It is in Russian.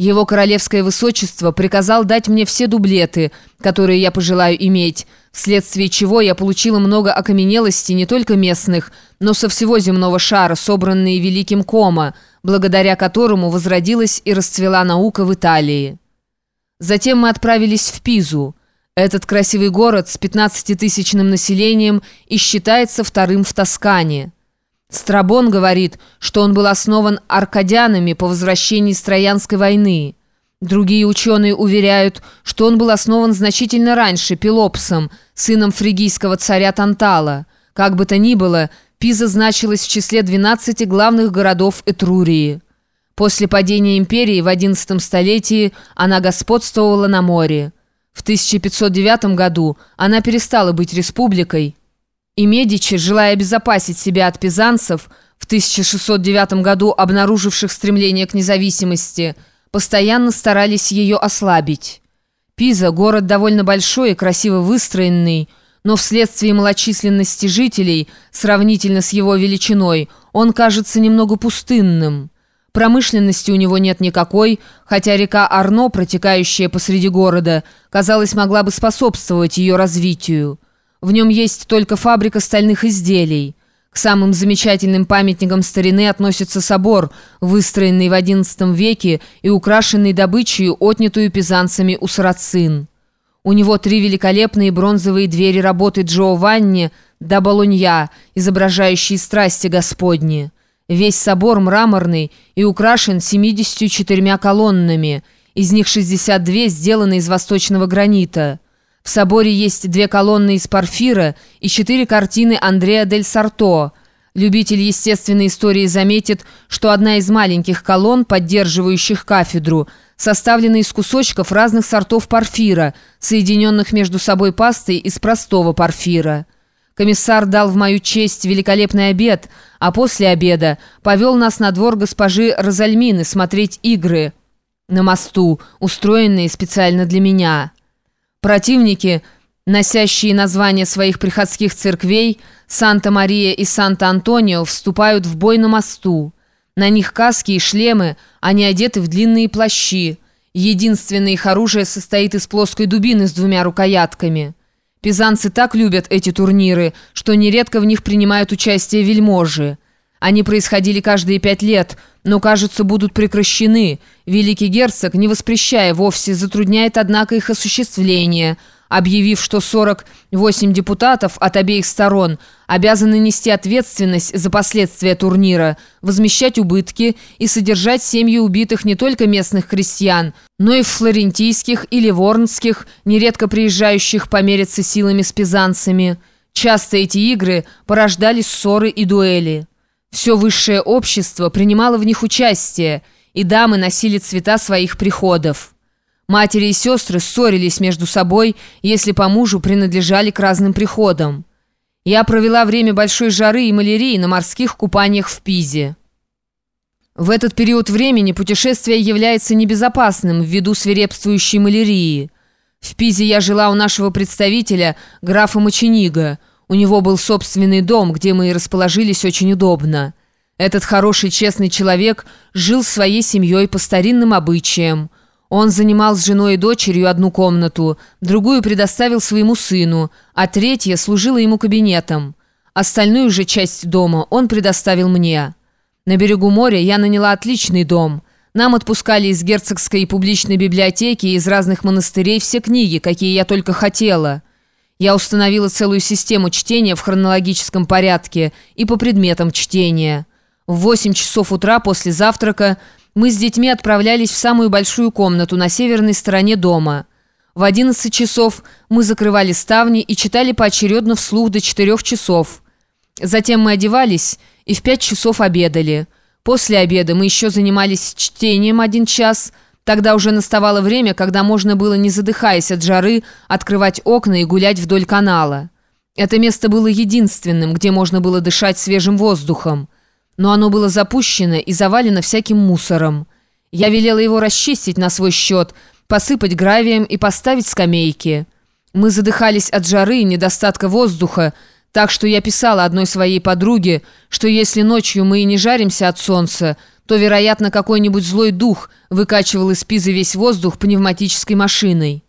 Его королевское высочество приказал дать мне все дублеты, которые я пожелаю иметь, вследствие чего я получила много окаменелостей не только местных, но со всего земного шара, собранные великим Кома, благодаря которому возродилась и расцвела наука в Италии. Затем мы отправились в Пизу. Этот красивый город с 15-тысячным населением и считается вторым в Тоскане. Страбон говорит, что он был основан аркадянами по возвращении с Троянской войны. Другие ученые уверяют, что он был основан значительно раньше Пелопсом, сыном фригийского царя Тантала. Как бы то ни было, Пиза значилась в числе 12 главных городов Этрурии. После падения империи в XI столетии она господствовала на море. В 1509 году она перестала быть республикой, и Медичи, желая обезопасить себя от пизанцев, в 1609 году обнаруживших стремление к независимости, постоянно старались ее ослабить. Пиза – город довольно большой и красиво выстроенный, но вследствие малочисленности жителей, сравнительно с его величиной, он кажется немного пустынным. Промышленности у него нет никакой, хотя река Арно, протекающая посреди города, казалось, могла бы способствовать ее развитию. В нем есть только фабрика стальных изделий. К самым замечательным памятникам старины относится собор, выстроенный в XI веке и украшенный добычей, отнятую пизанцами у сарацин. У него три великолепные бронзовые двери работы Джованни да Болонья, изображающие страсти Господни. Весь собор мраморный и украшен 74 колоннами, из них 62 сделаны из восточного гранита. В соборе есть две колонны из парфира и четыре картины Андреа дель Сарто. Любитель естественной истории заметит, что одна из маленьких колонн, поддерживающих кафедру, составлена из кусочков разных сортов парфира, соединенных между собой пастой из простого парфира. Комиссар дал в мою честь великолепный обед, а после обеда повел нас на двор госпожи Розальмины смотреть игры на мосту, устроенные специально для меня». Противники, носящие названия своих приходских церквей, Санта-Мария и Санта-Антонио, вступают в бой на мосту. На них каски и шлемы, они одеты в длинные плащи. Единственное их оружие состоит из плоской дубины с двумя рукоятками. Пизанцы так любят эти турниры, что нередко в них принимают участие вельможи. Они происходили каждые пять лет, но, кажется, будут прекращены. Великий герцог, не воспрещая вовсе, затрудняет, однако, их осуществление, объявив, что 48 депутатов от обеих сторон обязаны нести ответственность за последствия турнира, возмещать убытки и содержать семьи убитых не только местных крестьян, но и флорентийских и ливорнских, нередко приезжающих помериться силами с пизанцами. Часто эти игры порождали ссоры и дуэли. Все высшее общество принимало в них участие, и дамы носили цвета своих приходов. Матери и сестры ссорились между собой, если по мужу принадлежали к разным приходам. Я провела время большой жары и малярии на морских купаниях в Пизе. В этот период времени путешествие является небезопасным ввиду свирепствующей малярии. В Пизе я жила у нашего представителя, графа Моченига – у него был собственный дом, где мы и расположились очень удобно. Этот хороший, честный человек жил своей семьей по старинным обычаям. Он занимал с женой и дочерью одну комнату, другую предоставил своему сыну, а третья служила ему кабинетом. Остальную же часть дома он предоставил мне. На берегу моря я наняла отличный дом. Нам отпускали из герцогской и публичной библиотеки и из разных монастырей все книги, какие я только хотела». Я установила целую систему чтения в хронологическом порядке и по предметам чтения. В 8 часов утра после завтрака мы с детьми отправлялись в самую большую комнату на северной стороне дома. В 11 часов мы закрывали ставни и читали поочередно вслух до 4 часов. Затем мы одевались и в 5 часов обедали. После обеда мы еще занимались чтением один час – Тогда уже наставало время, когда можно было, не задыхаясь от жары, открывать окна и гулять вдоль канала. Это место было единственным, где можно было дышать свежим воздухом. Но оно было запущено и завалено всяким мусором. Я велела его расчистить на свой счет, посыпать гравием и поставить скамейки. Мы задыхались от жары и недостатка воздуха, Так что я писала одной своей подруге, что если ночью мы и не жаримся от солнца, то, вероятно, какой-нибудь злой дух выкачивал из пизы весь воздух пневматической машиной.